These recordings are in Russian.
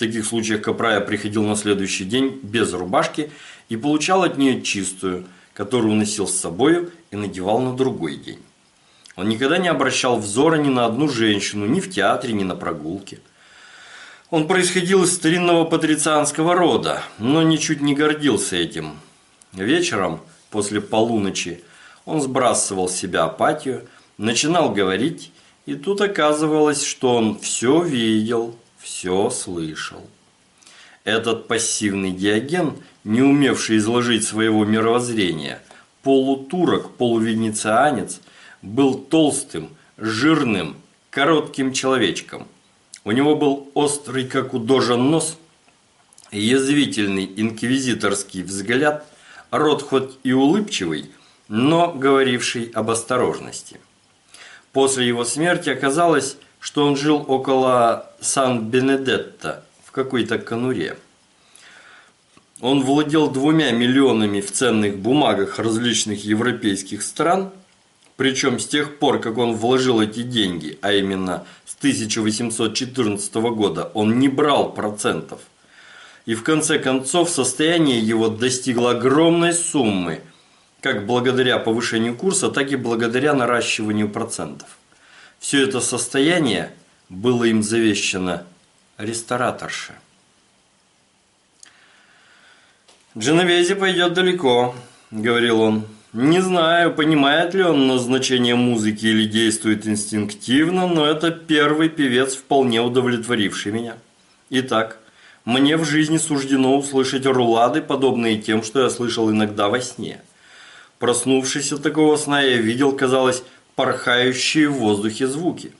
таких случаях Капрая приходил на следующий день без рубашки и получал от нее чистую, которую носил с собою и надевал на другой день. Он никогда не обращал взора ни на одну женщину, ни в театре, ни на прогулке. Он происходил из старинного патрицианского рода, но ничуть не гордился этим. Вечером, после полуночи, он сбрасывал с себя апатию, начинал говорить, и тут оказывалось, что он все видел, все слышал. Этот пассивный диаген, не умевший изложить своего мировоззрения, полутурок, полувенецианец, был толстым, жирным, коротким человечком. У него был острый, как у нос, язвительный инквизиторский взгляд, рот хоть и улыбчивый, но говоривший об осторожности. После его смерти оказалось, что он жил около Сан-Бенедетто в какой-то конуре. Он владел двумя миллионами в ценных бумагах различных европейских стран, причем с тех пор, как он вложил эти деньги, а именно с 1814 года, он не брал процентов. И в конце концов состояние его достигло огромной суммы – как благодаря повышению курса, так и благодаря наращиванию процентов. Все это состояние было им завещено рестораторше. «Дженовези пойдет далеко», – говорил он. «Не знаю, понимает ли он назначение музыки или действует инстинктивно, но это первый певец, вполне удовлетворивший меня. Итак, мне в жизни суждено услышать рулады, подобные тем, что я слышал иногда во сне. Проснувшись от такого сна, я видел, казалось, порхающие в воздухе звуки.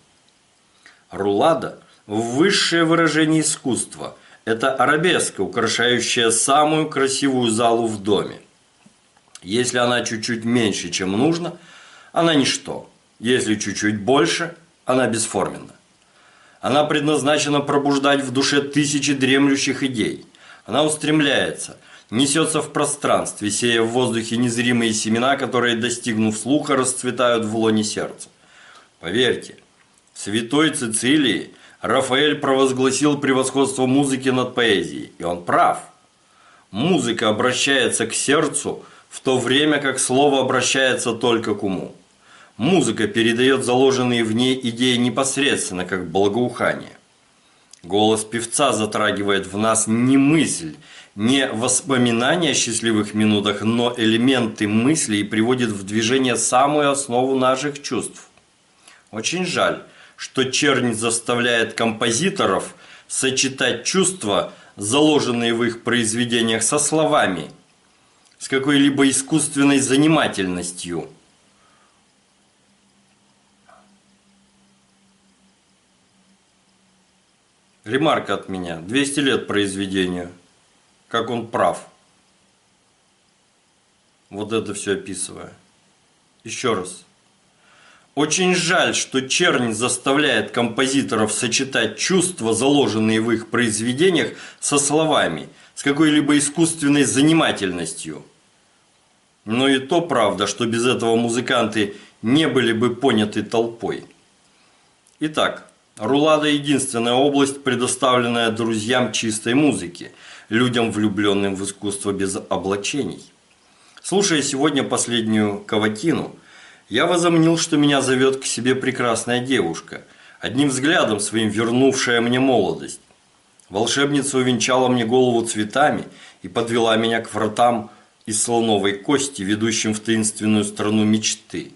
Рулада – высшее выражение искусства. Это арабеска, украшающая самую красивую залу в доме. Если она чуть-чуть меньше, чем нужно, она ничто. Если чуть-чуть больше, она бесформенна. Она предназначена пробуждать в душе тысячи дремлющих идей. Она устремляется – несется в пространстве, сея в воздухе незримые семена, которые, достигнув слуха, расцветают в лоне сердца. Поверьте, в святой Цицилии Рафаэль провозгласил превосходство музыки над поэзией, и он прав. Музыка обращается к сердцу, в то время как слово обращается только к уму. Музыка передает заложенные в ней идеи непосредственно, как благоухание. Голос певца затрагивает в нас не мысль, не воспоминания о счастливых минутах, но элементы мысли и приводит в движение самую основу наших чувств. Очень жаль, что чернь заставляет композиторов сочетать чувства, заложенные в их произведениях, со словами, с какой-либо искусственной занимательностью. Ремарка от меня. 200 лет произведению как он прав. Вот это все описывая. Еще раз. Очень жаль, что чернь заставляет композиторов сочетать чувства, заложенные в их произведениях, со словами, с какой-либо искусственной занимательностью. Но и то правда, что без этого музыканты не были бы поняты толпой. Итак, Рулада – единственная область, предоставленная друзьям чистой музыки – людям, влюбленным в искусство без облачений. Слушая сегодня последнюю каватину, я возомнил, что меня зовет к себе прекрасная девушка, одним взглядом своим вернувшая мне молодость. Волшебница увенчала мне голову цветами и подвела меня к вратам из слоновой кости, ведущим в таинственную страну мечты.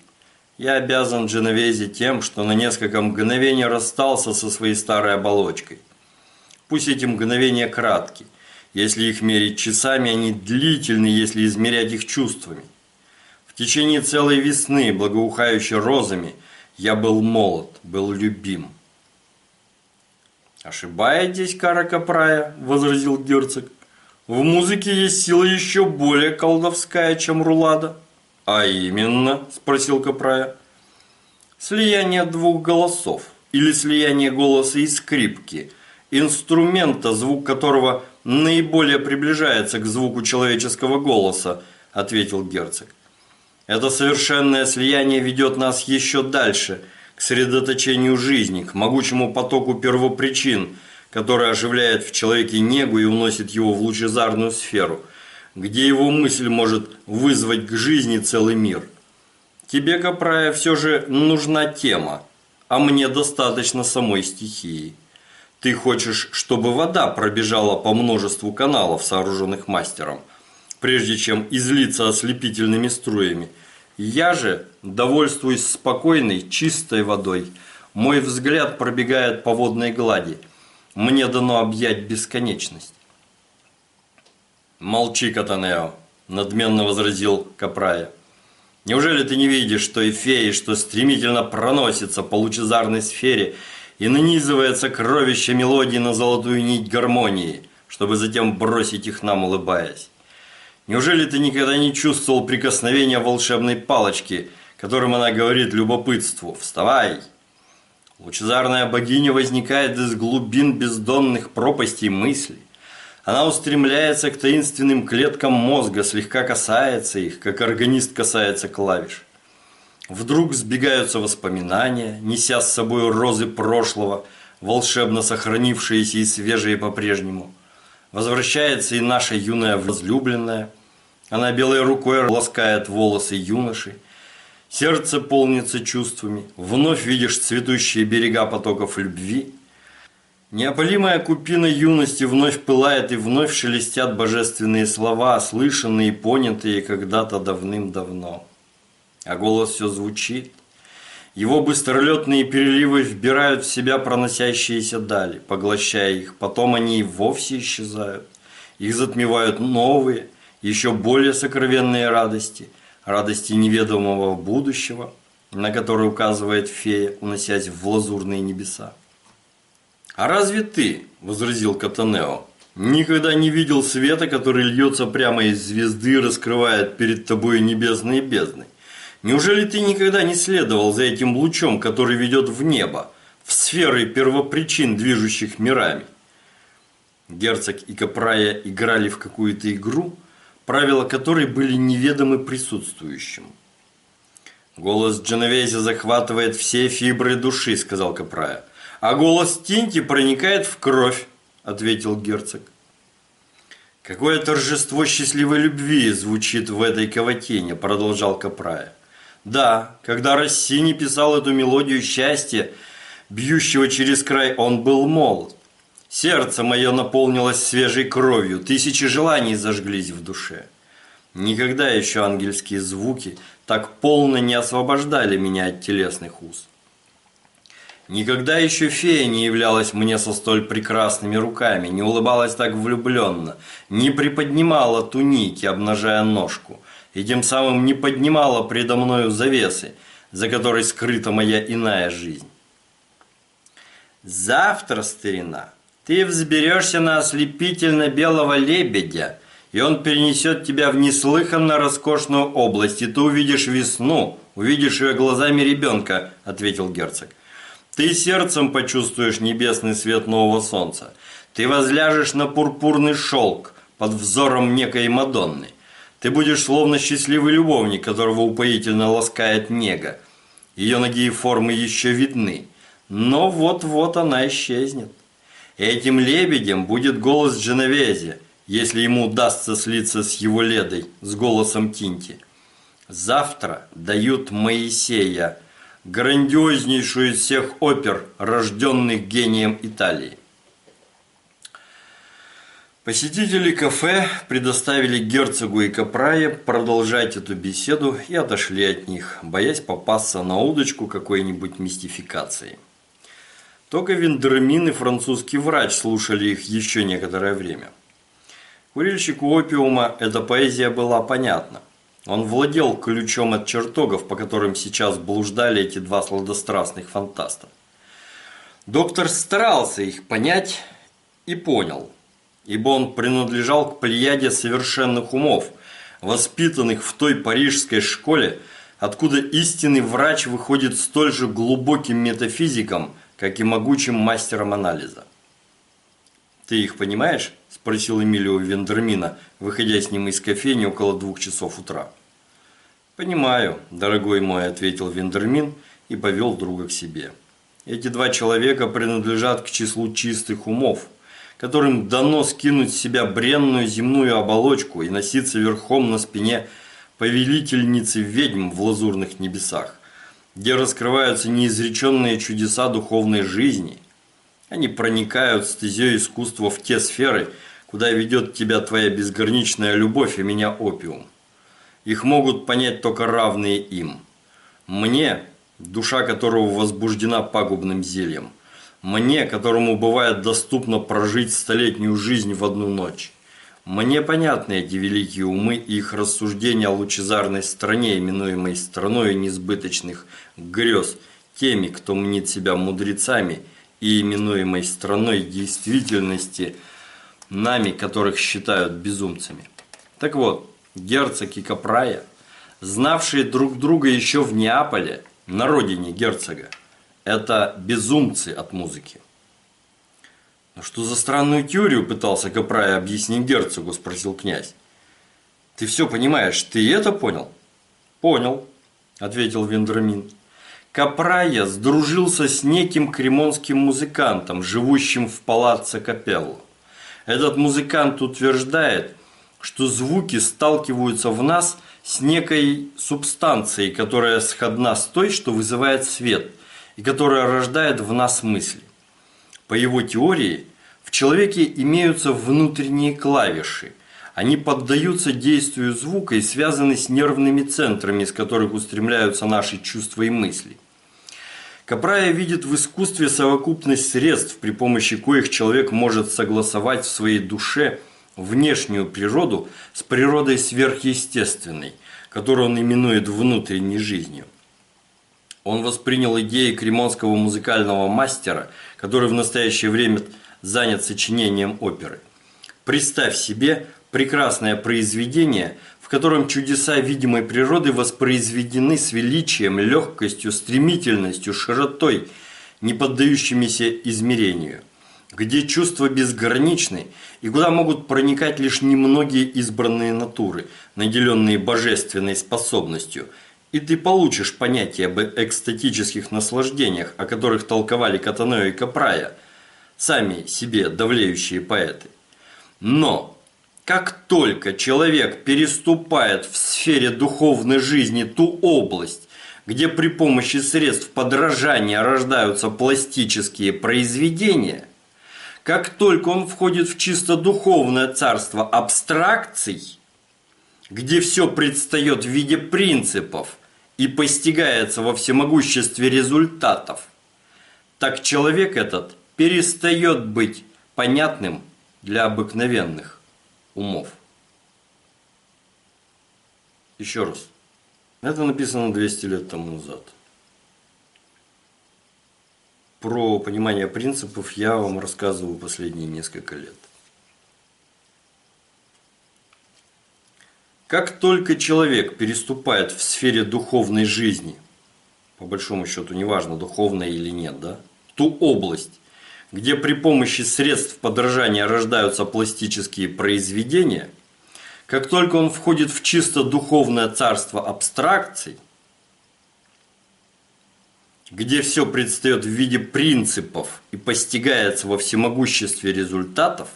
Я обязан Дженовезе тем, что на несколько мгновений расстался со своей старой оболочкой. Пусть эти мгновения кратки, если их мерить часами, они длительны, если измерять их чувствами. В течение целой весны, благоухающей розами, я был молод, был любим. «Ошибаетесь, Кара Капрая», – возразил герцог. «В музыке есть сила еще более колдовская, чем рулада». «А именно?» – спросил Капрая. «Слияние двух голосов или слияние голоса и скрипки, инструмента, звук которого – наиболее приближается к звуку человеческого голоса», – ответил герцог. «Это совершенное слияние ведет нас еще дальше, к средоточению жизни, к могучему потоку первопричин, которая оживляет в человеке негу и уносит его в лучезарную сферу, где его мысль может вызвать к жизни целый мир. Тебе, Капрая, все же нужна тема, а мне достаточно самой стихии. Ты хочешь, чтобы вода пробежала по множеству каналов, сооруженных мастером, прежде чем излиться ослепительными струями. Я же довольствуюсь спокойной, чистой водой. Мой взгляд пробегает по водной глади. Мне дано объять бесконечность. «Молчи, Катанео», – надменно возразил Капрая. «Неужели ты не видишь, что и феи, что стремительно проносится по лучезарной сфере – и нанизывается кровище мелодии на золотую нить гармонии, чтобы затем бросить их нам, улыбаясь. Неужели ты никогда не чувствовал прикосновения волшебной палочки, которым она говорит любопытству «Вставай!»? Лучезарная богиня возникает из глубин бездонных пропастей мысли. Она устремляется к таинственным клеткам мозга, слегка касается их, как органист касается клавиш. Вдруг сбегаются воспоминания, неся с собой розы прошлого, волшебно сохранившиеся и свежие по-прежнему. Возвращается и наша юная возлюбленная. Она белой рукой ласкает волосы юноши. Сердце полнится чувствами. Вновь видишь цветущие берега потоков любви. Неопалимая купина юности вновь пылает и вновь шелестят божественные слова, слышанные и понятые когда-то давным-давно а голос все звучит. Его быстролетные переливы вбирают в себя проносящиеся дали, поглощая их. Потом они и вовсе исчезают. Их затмевают новые, еще более сокровенные радости, радости неведомого будущего, на которые указывает фея, уносясь в лазурные небеса. «А разве ты, — возразил Катанео, — никогда не видел света, который льется прямо из звезды и раскрывает перед тобой небесные бездны? Неужели ты никогда не следовал за этим лучом, который ведет в небо, в сферы первопричин, движущих мирами? Герцог и Капрая играли в какую-то игру, правила которой были неведомы присутствующим. «Голос Дженовези захватывает все фибры души», – сказал Капрая. «А голос Тинти проникает в кровь», – ответил герцог. «Какое торжество счастливой любви звучит в этой каватине», – продолжал Капрая. Да, когда Россини писал эту мелодию счастья, бьющего через край, он был молод. Сердце мое наполнилось свежей кровью, тысячи желаний зажглись в душе. Никогда еще ангельские звуки так полно не освобождали меня от телесных уз. Никогда еще фея не являлась мне со столь прекрасными руками, не улыбалась так влюбленно, не приподнимала туники, обнажая ножку – и тем самым не поднимала предо мною завесы, за которой скрыта моя иная жизнь. Завтра, старина, ты взберешься на ослепительно белого лебедя, и он перенесет тебя в неслыханно роскошную область, и ты увидишь весну, увидишь ее глазами ребенка, ответил герцог. Ты сердцем почувствуешь небесный свет нового солнца. Ты возляжешь на пурпурный шелк под взором некой Мадонны. Ты будешь словно счастливый любовник, которого упоительно ласкает нега. Ее ноги и формы еще видны, но вот-вот она исчезнет. Этим лебедем будет голос Дженовези, если ему удастся слиться с его ледой, с голосом Тинти. Завтра дают Моисея, грандиознейшую из всех опер, рожденных гением Италии. Посетители кафе предоставили герцогу и Капрае продолжать эту беседу и отошли от них, боясь попасться на удочку какой-нибудь мистификации. Только Виндермин и французский врач слушали их еще некоторое время. Курильщику опиума эта поэзия была понятна. Он владел ключом от чертогов, по которым сейчас блуждали эти два сладострастных фантаста. Доктор старался их понять и понял – ибо он принадлежал к плеяде совершенных умов, воспитанных в той парижской школе, откуда истинный врач выходит столь же глубоким метафизиком, как и могучим мастером анализа. «Ты их понимаешь?» – спросил Эмилио Вендермина, выходя с ним из кофейни около двух часов утра. «Понимаю, дорогой мой», – ответил Вендермин и повел друга к себе. Эти два человека принадлежат к числу чистых умов, которым дано скинуть с себя бренную земную оболочку и носиться верхом на спине повелительницы ведьм в лазурных небесах, где раскрываются неизреченные чудеса духовной жизни. Они проникают стезей искусства в те сферы, куда ведет тебя твоя безграничная любовь и меня опиум. Их могут понять только равные им. Мне, душа которого возбуждена пагубным зельем. Мне, которому бывает доступно прожить столетнюю жизнь в одну ночь. Мне понятны эти великие умы и их рассуждения о лучезарной стране, именуемой страной несбыточных грез, теми, кто мнит себя мудрецами, и именуемой страной действительности – нами, которых считают безумцами. Так вот, герцог и Капрая, знавшие друг друга еще в Неаполе, на родине герцога, это безумцы от музыки. «Но что за странную теорию пытался Капрая объяснить герцогу?» – спросил князь. «Ты все понимаешь, ты это понял?» «Понял», – ответил Вендрамин. Капрая сдружился с неким кремонским музыкантом, живущим в палаццо Капелло. Этот музыкант утверждает, что звуки сталкиваются в нас с некой субстанцией, которая сходна с той, что вызывает свет, и которая рождает в нас мысли. По его теории, в человеке имеются внутренние клавиши. Они поддаются действию звука и связаны с нервными центрами, из которых устремляются наши чувства и мысли. Капрая видит в искусстве совокупность средств, при помощи коих человек может согласовать в своей душе внешнюю природу с природой сверхъестественной, которую он именует внутренней жизнью. Он воспринял идеи кремонского музыкального мастера, который в настоящее время занят сочинением оперы. Представь себе прекрасное произведение – котором чудеса видимой природы воспроизведены с величием, легкостью, стремительностью, широтой, не поддающимися измерению, где чувства безграничны и куда могут проникать лишь немногие избранные натуры, наделенные божественной способностью, и ты получишь понятие об экстатических наслаждениях, о которых толковали Катанео и Капрая, сами себе давлеющие поэты. Но как только человек переступает в сфере духовной жизни ту область, где при помощи средств подражания рождаются пластические произведения, как только он входит в чисто духовное царство абстракций, где все предстает в виде принципов и постигается во всемогуществе результатов, так человек этот перестает быть понятным для обыкновенных умов. Еще раз. Это написано 200 лет тому назад. Про понимание принципов я вам рассказываю последние несколько лет. Как только человек переступает в сфере духовной жизни, по большому счету, неважно, духовная или нет, да, ту область, где при помощи средств подражания рождаются пластические произведения, как только он входит в чисто духовное царство абстракций, где все предстает в виде принципов и постигается во всемогуществе результатов,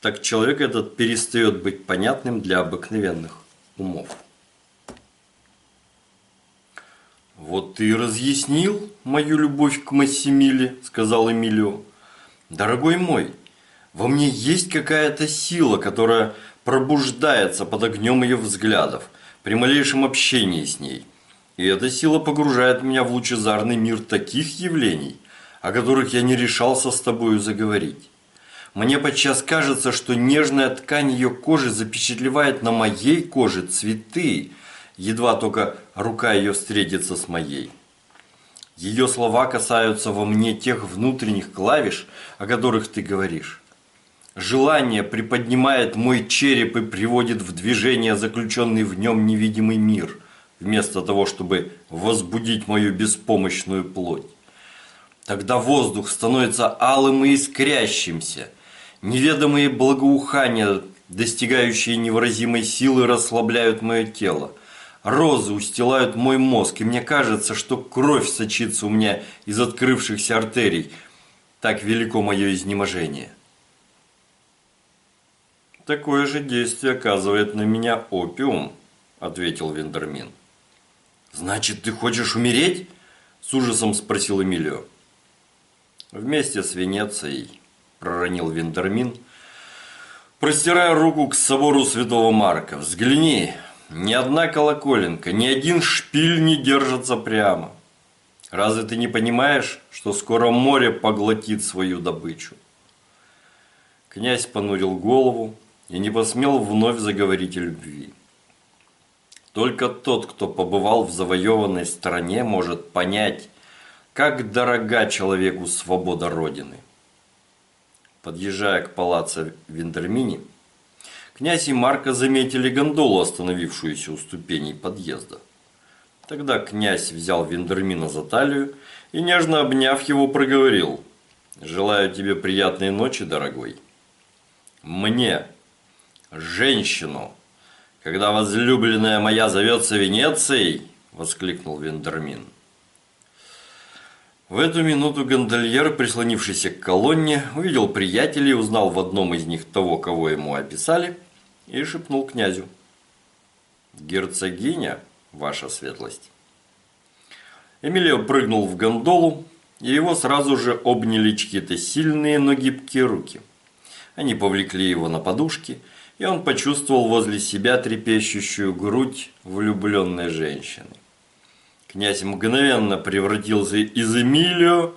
так человек этот перестает быть понятным для обыкновенных умов. «Вот ты и разъяснил мою любовь к Массимиле», – сказал Эмилио. «Дорогой мой, во мне есть какая-то сила, которая пробуждается под огнем ее взглядов при малейшем общении с ней. И эта сила погружает меня в лучезарный мир таких явлений, о которых я не решался с тобою заговорить. Мне подчас кажется, что нежная ткань ее кожи запечатлевает на моей коже цветы, едва только рука ее встретится с моей. Ее слова касаются во мне тех внутренних клавиш, о которых ты говоришь. Желание приподнимает мой череп и приводит в движение заключенный в нем невидимый мир, вместо того, чтобы возбудить мою беспомощную плоть. Тогда воздух становится алым и искрящимся. Неведомые благоухания, достигающие невыразимой силы, расслабляют мое тело – Розы устилают мой мозг, и мне кажется, что кровь сочится у меня из открывшихся артерий. Так велико мое изнеможение. Такое же действие оказывает на меня опиум, ответил Вендермин. Значит, ты хочешь умереть? С ужасом спросил Эмилио. Вместе с Венецией, проронил Вендермин, простирая руку к собору Святого Марка. Взгляни, ни одна колоколенка, ни один шпиль не держится прямо. Разве ты не понимаешь, что скоро море поглотит свою добычу? Князь понурил голову и не посмел вновь заговорить о любви. Только тот, кто побывал в завоеванной стране, может понять, как дорога человеку свобода Родины. Подъезжая к палацу Виндермини, Князь и Марко заметили гондолу, остановившуюся у ступеней подъезда. Тогда князь взял Вендермина за талию и, нежно обняв его, проговорил «Желаю тебе приятной ночи, дорогой». «Мне, женщину, когда возлюбленная моя зовется Венецией!» – воскликнул Вендермин. В эту минуту гондольер, прислонившийся к колонне, увидел приятелей, узнал в одном из них того, кого ему описали – и шепнул князю. «Герцогиня, ваша светлость». Эмилио прыгнул в гондолу, и его сразу же обняли чьи-то сильные, но гибкие руки. Они повлекли его на подушки, и он почувствовал возле себя трепещущую грудь влюбленной женщины. Князь мгновенно превратился из Эмилио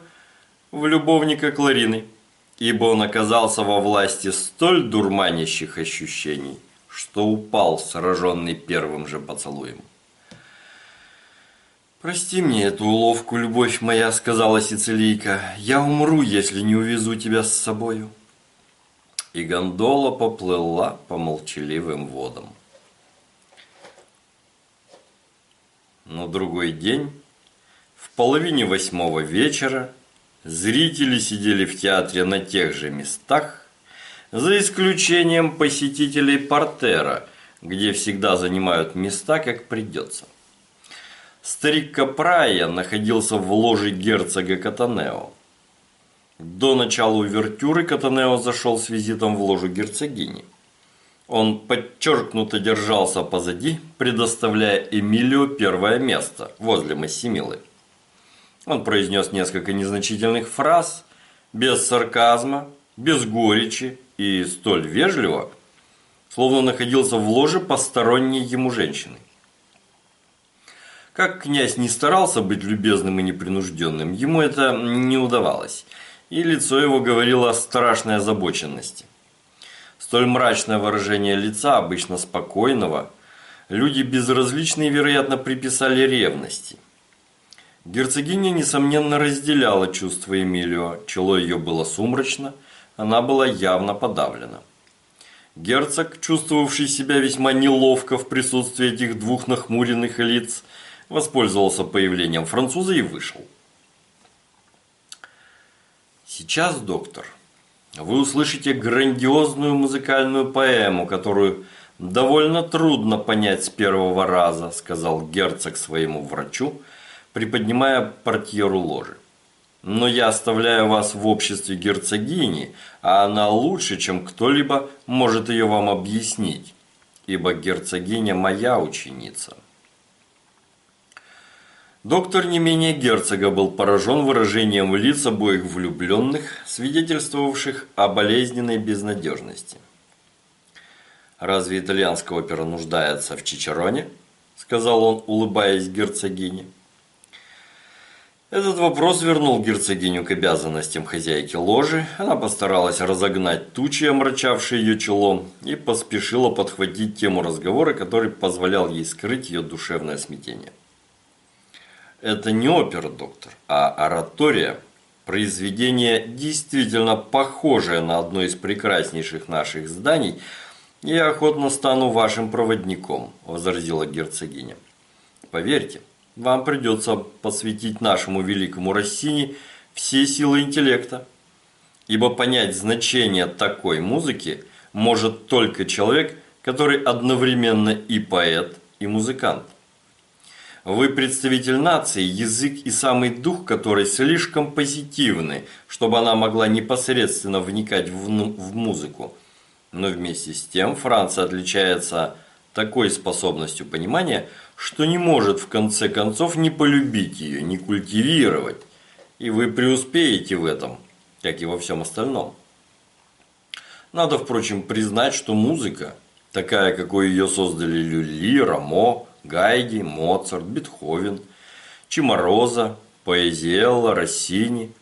в любовника Кларины – ибо он оказался во власти столь дурманящих ощущений, что упал, сраженный первым же поцелуем. «Прости мне эту уловку, любовь моя», — сказала Сицилийка. «Я умру, если не увезу тебя с собою». И гондола поплыла по молчаливым водам. На другой день, в половине восьмого вечера, Зрители сидели в театре на тех же местах, за исключением посетителей портера, где всегда занимают места, как придется. Старик Капрая находился в ложе герцога Катанео. До начала увертюры Катанео зашел с визитом в ложу герцогини. Он подчеркнуто держался позади, предоставляя Эмилио первое место возле Массимилы. Он произнес несколько незначительных фраз, без сарказма, без горечи и столь вежливо, словно находился в ложе посторонней ему женщины. Как князь не старался быть любезным и непринужденным, ему это не удавалось, и лицо его говорило о страшной озабоченности. Столь мрачное выражение лица, обычно спокойного, люди безразличные, вероятно, приписали ревности – Герцогиня, несомненно, разделяла чувства Эмилио, чело ее было сумрачно, она была явно подавлена. Герцог, чувствовавший себя весьма неловко в присутствии этих двух нахмуренных лиц, воспользовался появлением француза и вышел. «Сейчас, доктор, вы услышите грандиозную музыкальную поэму, которую довольно трудно понять с первого раза», сказал герцог своему врачу, приподнимая портьеру ложи. Но я оставляю вас в обществе герцогини, а она лучше, чем кто-либо может ее вам объяснить, ибо герцогиня моя ученица. Доктор не менее герцога был поражен выражением лиц обоих влюбленных, свидетельствовавших о болезненной безнадежности. «Разве итальянская опера нуждается в Чичероне?» – сказал он, улыбаясь герцогине. Этот вопрос вернул герцогиню к обязанностям хозяйки ложи. Она постаралась разогнать тучи, омрачавшие ее челом, и поспешила подхватить тему разговора, который позволял ей скрыть ее душевное смятение. Это не опера, доктор, а оратория. Произведение действительно похожее на одно из прекраснейших наших зданий. Я охотно стану вашим проводником, возразила герцогиня. Поверьте, вам придется посвятить нашему великому Россини все силы интеллекта. Ибо понять значение такой музыки может только человек, который одновременно и поэт, и музыкант. Вы представитель нации, язык и самый дух которой слишком позитивны, чтобы она могла непосредственно вникать в, в музыку. Но вместе с тем Франция отличается такой способностью понимания, что не может в конце концов не полюбить ее, не культивировать. И вы преуспеете в этом, как и во всем остальном. Надо, впрочем, признать, что музыка, такая, какой ее создали Люли, Рамо, Гайди, Моцарт, Бетховен, Чимороза, Поэзиэлла, Россини,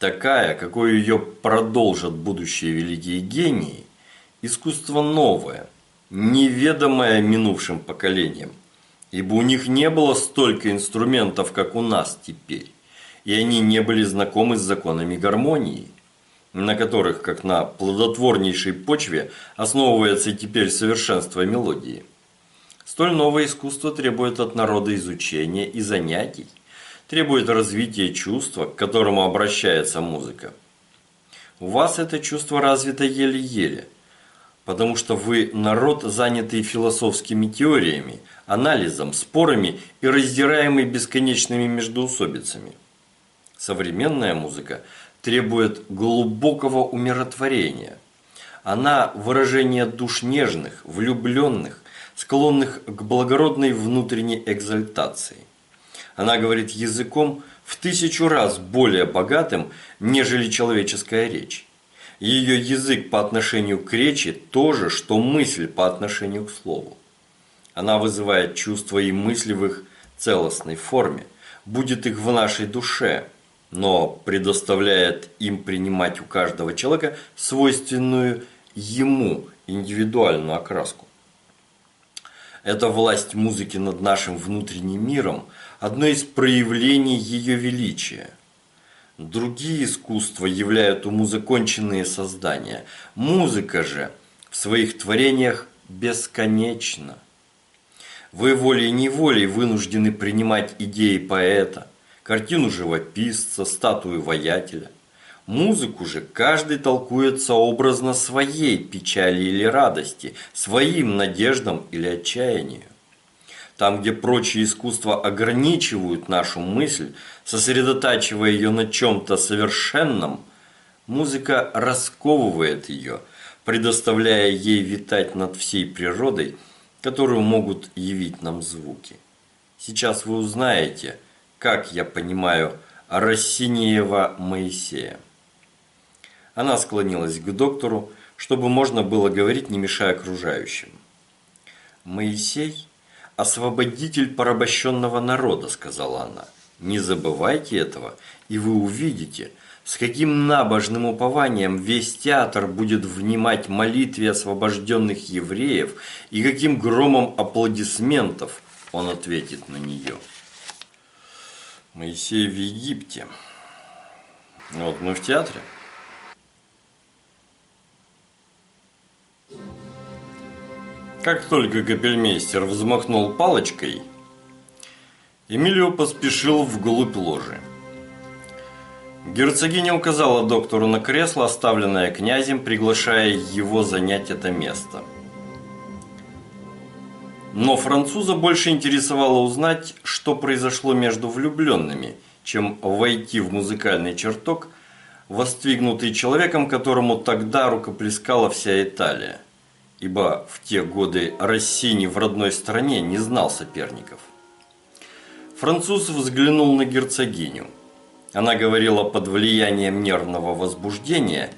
такая, какой ее продолжат будущие великие гении, искусство новое, неведомое минувшим поколениям, ибо у них не было столько инструментов, как у нас теперь, и они не были знакомы с законами гармонии, на которых, как на плодотворнейшей почве, основывается теперь совершенство мелодии. Столь новое искусство требует от народа изучения и занятий, требует развития чувства, к которому обращается музыка. У вас это чувство развито еле-еле, потому что вы народ, занятый философскими теориями, анализом, спорами и раздираемый бесконечными междоусобицами. Современная музыка требует глубокого умиротворения. Она выражение душ нежных, влюбленных, склонных к благородной внутренней экзальтации. Она говорит языком в тысячу раз более богатым, нежели человеческая речь. Ее язык по отношению к речи то же, что мысль по отношению к слову. Она вызывает чувства и мысли в их целостной форме, будет их в нашей душе, но предоставляет им принимать у каждого человека свойственную ему индивидуальную окраску. Эта власть музыки над нашим внутренним миром – одно из проявлений ее величия. Другие искусства являют уму законченные создания. Музыка же в своих творениях бесконечна. Вы волей-неволей вынуждены принимать идеи поэта, картину живописца, статую воятеля – Музыку же каждый толкует сообразно своей печали или радости, своим надеждам или отчаянию. Там, где прочие искусства ограничивают нашу мысль, сосредотачивая ее на чем-то совершенном, музыка расковывает ее, предоставляя ей витать над всей природой, которую могут явить нам звуки. Сейчас вы узнаете, как я понимаю Рассиниева Моисея. Она склонилась к доктору, чтобы можно было говорить, не мешая окружающим. «Моисей – освободитель порабощенного народа», – сказала она. «Не забывайте этого, и вы увидите, с каким набожным упованием весь театр будет внимать молитве освобожденных евреев и каким громом аплодисментов он ответит на нее». Моисей в Египте. Вот мы в театре. Как только капельмейстер взмахнул палочкой, Эмилио поспешил вглубь ложи. Герцогиня указала доктору на кресло, оставленное князем, приглашая его занять это место. Но француза больше интересовало узнать, что произошло между влюбленными, чем войти в музыкальный чертог, воздвигнутый человеком, которому тогда рукоплескала вся Италия ибо в те годы Россини в родной стране не знал соперников. Француз взглянул на герцогиню. Она говорила под влиянием нервного возбуждения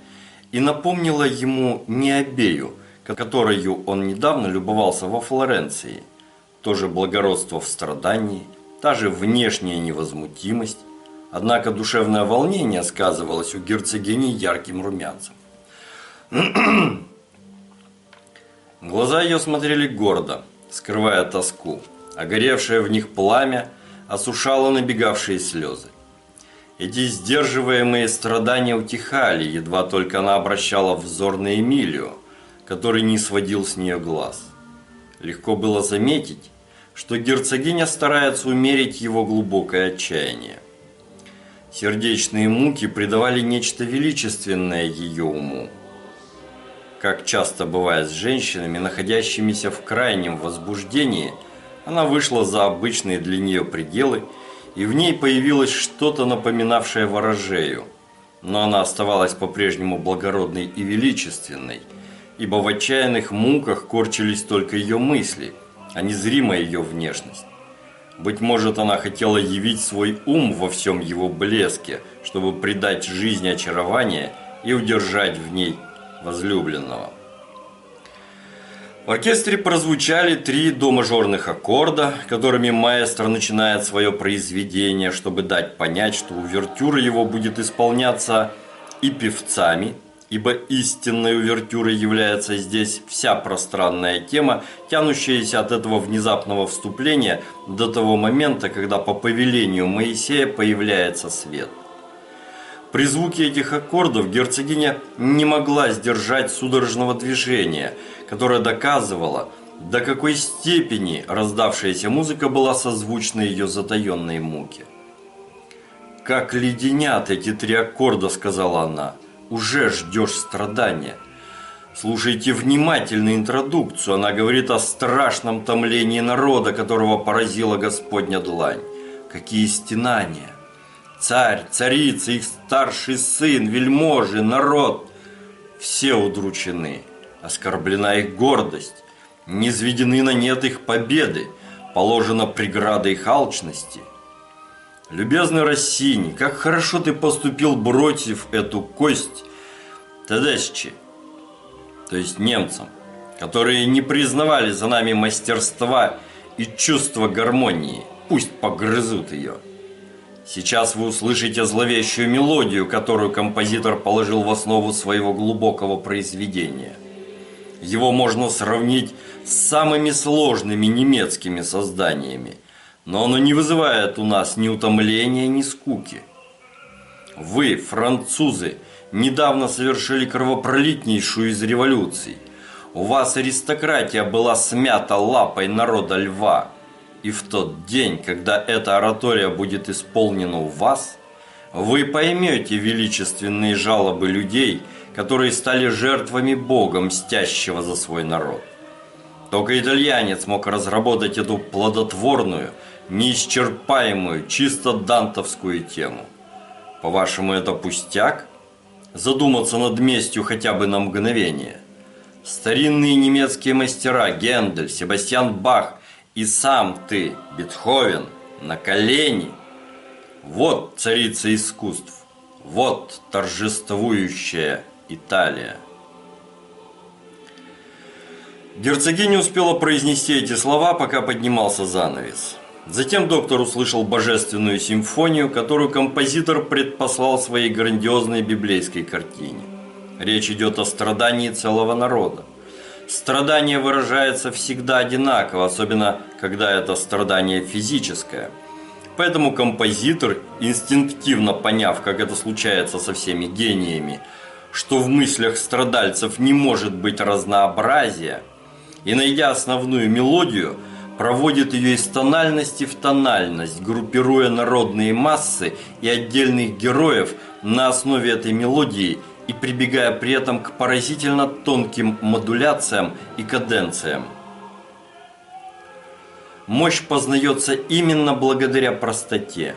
и напомнила ему Необею, которую он недавно любовался во Флоренции. То же благородство в страдании, та же внешняя невозмутимость, однако душевное волнение сказывалось у герцогини ярким румянцем. Глаза ее смотрели гордо, скрывая тоску, а горевшее в них пламя осушало набегавшие слезы. Эти сдерживаемые страдания утихали, едва только она обращала взор на Эмилию, который не сводил с нее глаз. Легко было заметить, что герцогиня старается умерить его глубокое отчаяние. Сердечные муки придавали нечто величественное ее уму как часто бывает с женщинами, находящимися в крайнем возбуждении, Она вышла за обычные для нее пределы, и в ней появилось что-то напоминавшее ворожею. Но она оставалась по-прежнему благородной и величественной, ибо в отчаянных муках корчились только ее мысли, а не зримая ее внешность. Быть может, она хотела явить свой ум во всем его блеске, чтобы придать жизни очарование и удержать в ней возлюбленного. В оркестре прозвучали три до-мажорных аккорда, которыми маэстро начинает свое произведение, чтобы дать понять, что увертюра его будет исполняться и певцами, ибо истинной увертюрой является здесь вся пространная тема, тянущаяся от этого внезапного вступления до того момента, когда по повелению Моисея появляется свет. При звуке этих аккордов герцогиня не могла сдержать судорожного движения, которое доказывало, до какой степени раздавшаяся музыка была созвучна ее затаенной муке. «Как леденят эти три аккорда», — сказала она, — «уже ждешь страдания». Слушайте внимательно интродукцию. Она говорит о страшном томлении народа, которого поразила Господня длань. Какие стенания! Царь, царица, их старший сын, вельможи, народ – все удручены. Оскорблена их гордость, низведены на нет их победы, положена преграда их алчности. Любезный Россини, как хорошо ты поступил, бросив эту кость Тедесчи, то есть немцам, которые не признавали за нами мастерства и чувства гармонии, пусть погрызут ее. Сейчас вы услышите зловещую мелодию, которую композитор положил в основу своего глубокого произведения. Его можно сравнить с самыми сложными немецкими созданиями, но оно не вызывает у нас ни утомления, ни скуки. Вы, французы, недавно совершили кровопролитнейшую из революций. У вас аристократия была смята лапой народа льва – и в тот день, когда эта оратория будет исполнена у вас, вы поймете величественные жалобы людей, которые стали жертвами Бога, мстящего за свой народ. Только итальянец мог разработать эту плодотворную, неисчерпаемую, чисто дантовскую тему. По-вашему, это пустяк? Задуматься над местью хотя бы на мгновение. Старинные немецкие мастера Гендель, Себастьян Бах – и сам ты, Бетховен, на колени. Вот царица искусств, вот торжествующая Италия. Герцогиня успела произнести эти слова, пока поднимался занавес. Затем доктор услышал божественную симфонию, которую композитор предпослал своей грандиозной библейской картине. Речь идет о страдании целого народа. Страдание выражается всегда одинаково, особенно когда это страдание физическое. Поэтому композитор, инстинктивно поняв, как это случается со всеми гениями, что в мыслях страдальцев не может быть разнообразия, и найдя основную мелодию, проводит ее из тональности в тональность, группируя народные массы и отдельных героев на основе этой мелодии – и прибегая при этом к поразительно тонким модуляциям и каденциям. Мощь познается именно благодаря простоте.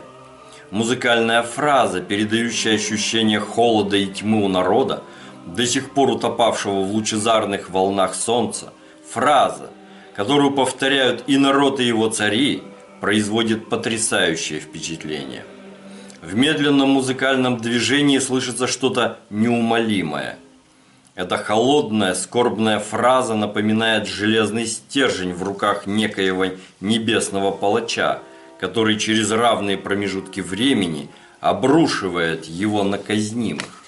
Музыкальная фраза, передающая ощущение холода и тьмы у народа, до сих пор утопавшего в лучезарных волнах солнца, фраза, которую повторяют и народ, и его цари, производит потрясающее впечатление – в медленном музыкальном движении слышится что-то неумолимое. Эта холодная, скорбная фраза напоминает железный стержень в руках некоего небесного палача, который через равные промежутки времени обрушивает его на казнимых.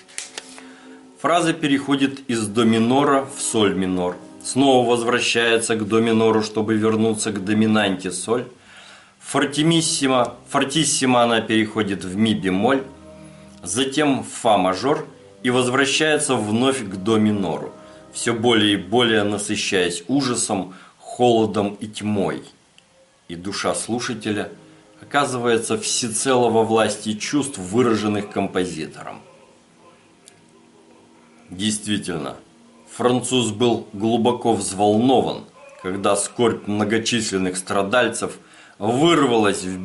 Фраза переходит из до минора в соль минор, снова возвращается к до минору, чтобы вернуться к доминанте соль, Фортимиссимо, фортиссимо она переходит в ми бемоль, затем в фа мажор и возвращается вновь к до минору, все более и более насыщаясь ужасом, холодом и тьмой. И душа слушателя оказывается всецело во власти чувств, выраженных композитором. Действительно, француз был глубоко взволнован, когда скорбь многочисленных страдальцев вырвалась в